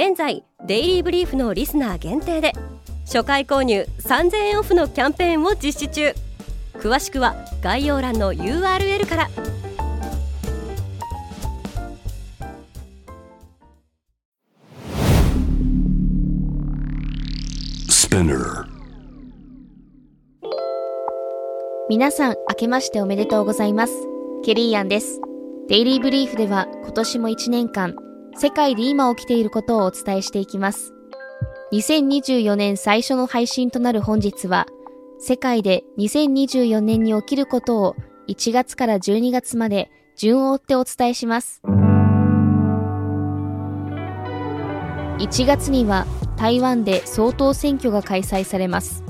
現在デイリーブリーフのリスナー限定で初回購入3000円オフのキャンペーンを実施中。詳しくは概要欄の URL から。皆さん明けましておめでとうございます。ケリーアンです。デイリーブリーフでは今年も1年間世界で今起きていることをお伝えしていきます2024年最初の配信となる本日は世界で2024年に起きることを1月から12月まで順を追ってお伝えします。1月には台湾で総統選挙が開催されます。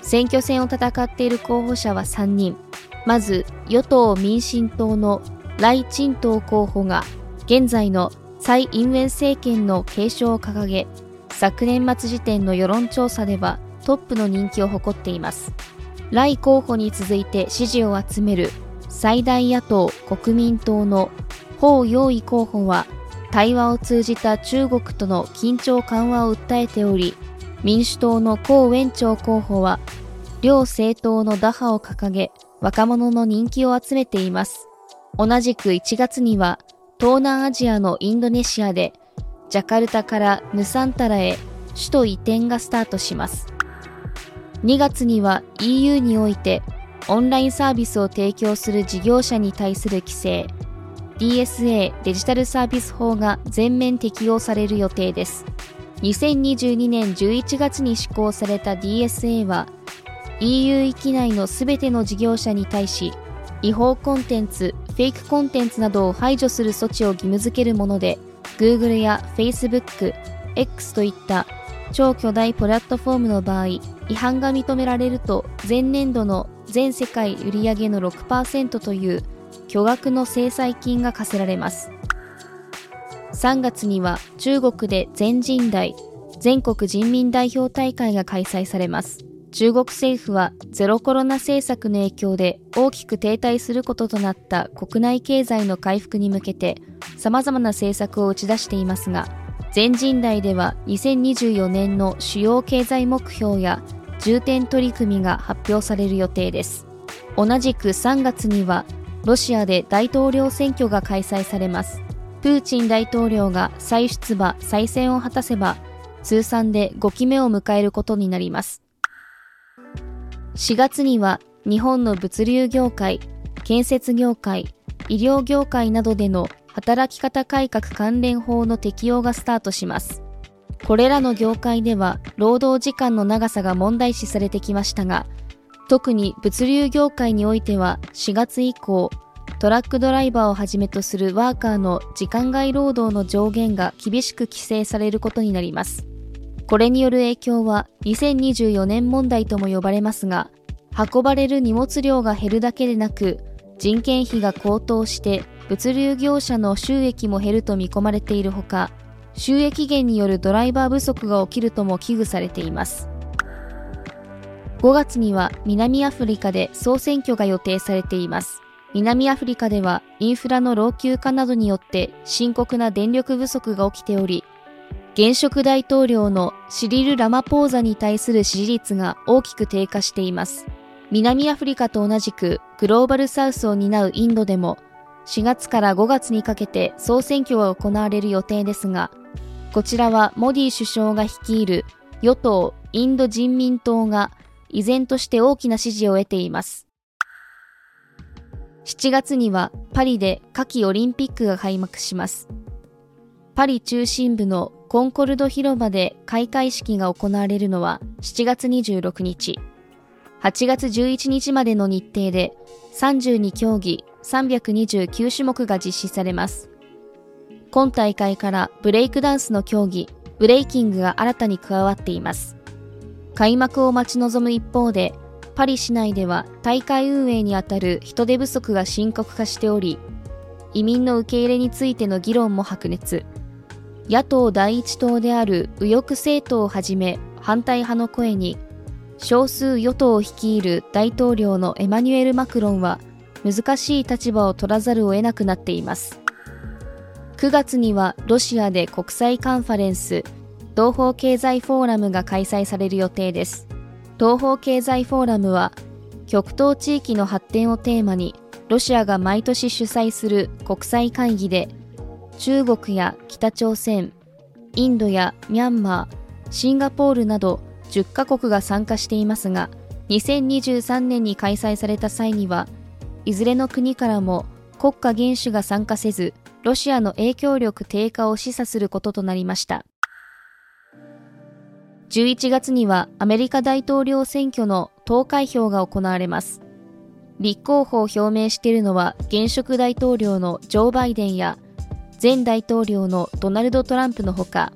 選挙戦を戦っている候補者は3人。まず、与党民進党の来陳東候補が現在の蔡英文政権の継承を掲げ、昨年末時点の世論調査ではトップの人気を誇っています。来候補に続いて支持を集める最大野党国民党の彭陽意候補は対話を通じた中国との緊張緩和を訴えており民主党の江園長候補は両政党の打破を掲げ若者の人気を集めています同じく1月には東南アジアのインドネシアでジャカルタからヌサンタラへ首都移転がスタートします。2月には EU においてオンラインサービスを提供する事業者に対する規制 DSA デジタルサービス法が全面適用される予定です。2022年11月に施行された DSA は EU 域内のすべての事業者に対し違法コンテンツ、フェイクコンテンツなどを排除する措置を義務付けるもので Google や Facebook、X といった超巨大プラットフォームの場合、違反が認められると前年度の全世界売上の6%という巨額の制裁金が課せられます。3月には中国で全人代全国人民代表大会が開催されます。中国政府はゼロコロナ政策の影響で大きく停滞することとなった国内経済の回復に向けて様々な政策を打ち出していますが、全人代では2024年の主要経済目標や重点取り組みが発表される予定です。同じく3月にはロシアで大統領選挙が開催されます。プーチン大統領が再出馬、再選を果たせば通算で5期目を迎えることになります。4月には日本の物流業界、建設業界、医療業界などでの働き方改革関連法の適用がスタートします。これらの業界では労働時間の長さが問題視されてきましたが、特に物流業界においては4月以降、トラックドライバーをはじめとするワーカーの時間外労働の上限が厳しく規制されることになります。これによる影響は2024年問題とも呼ばれますが、運ばれる荷物量が減るだけでなく、人件費が高騰して物流業者の収益も減ると見込まれているほか、収益減によるドライバー不足が起きるとも危惧されています。5月には南アフリカで総選挙が予定されています。南アフリカではインフラの老朽化などによって深刻な電力不足が起きており、現職大統領のシリル・ラマポーザに対する支持率が大きく低下しています。南アフリカと同じくグローバルサウスを担うインドでも4月から5月にかけて総選挙が行われる予定ですが、こちらはモディ首相が率いる与党インド人民党が依然として大きな支持を得ています。7月にはパリで夏季オリンピックが開幕します。パリ中心部のコンコルド広場で開会式が行われるのは7月26日。8月11日までの日程で32競技329種目が実施されます。今大会からブレイクダンスの競技、ブレイキングが新たに加わっています。開幕を待ち望む一方で、パリ市内では大会運営にあたる人手不足が深刻化しており、移民の受け入れについての議論も白熱。野党第一党である右翼政党をはじめ反対派の声に少数与党を率いる大統領のエマニュエル・マクロンは難しい立場を取らざるを得なくなっています。9月にはロシアで国際カンファレンス東方経済フォーラムが開催される予定です。東方経済フォーラムは極東地域の発展をテーマにロシアが毎年主催する国際会議で中国や北朝鮮インドやミャンマーシンガポールなど10カ国が参加していますが2023年に開催された際にはいずれの国からも国家元首が参加せずロシアの影響力低下を示唆することとなりました。11月にはアメリカ大統領選挙の投開票が行われます。立候補を表明しているのは現職大統領のジョー・バイデンや前大統領のドナルド・トランプのほか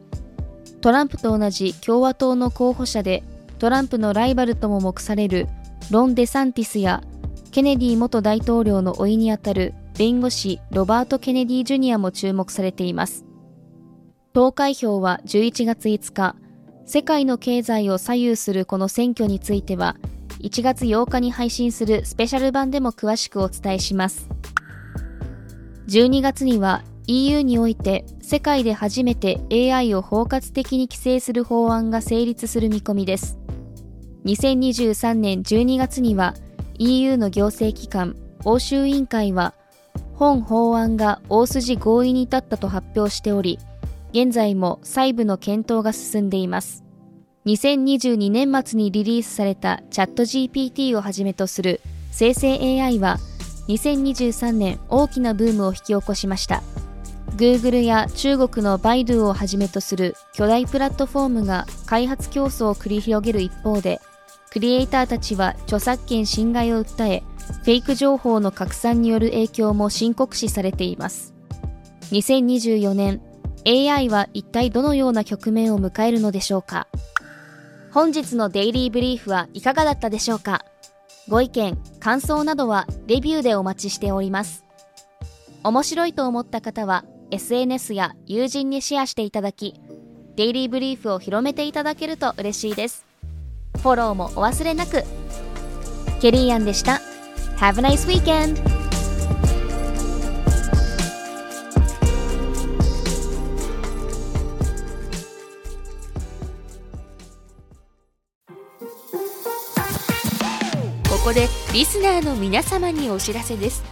トランプと同じ共和党の候補者でトランプのライバルとも目されるロン・デサンティスやケネディ元大統領の甥にあたる弁護士ロバート・ケネディ・ジュニアも注目されています。投開票は11月5日世界の経済を左右するこの選挙については1月8日に配信するスペシャル版でも詳しくお伝えします。12月には EU において世界で初めて AI を包括的に規制する法案が成立する見込みです。2023年12月には EU の行政機関欧州委員会は本法案が大筋合意に至ったと発表しており、現在も細部の検討が進んでいます。2022年末にリリースされたチャット GPT をはじめとする生成 AI は2023年大きなブームを引き起こしました。Google や中国のバイドゥをはじめとする巨大プラットフォームが開発競争を繰り広げる一方で、クリエイターたちは著作権侵害を訴え、フェイク情報の拡散による影響も深刻視されています。2024年、AI は一体どのような局面を迎えるのでしょうか？本日のデイリーブリーフはいかがだったでしょうか？ご意見、感想などはレビューでお待ちしております。面白いと思った方は SNS や友人にシェアしていただき、デイリーブリーフを広めていただけると嬉しいです。フォローもお忘れなく。ケリーアンでした。Have a nice weekend! ここでリスナーの皆様にお知らせです。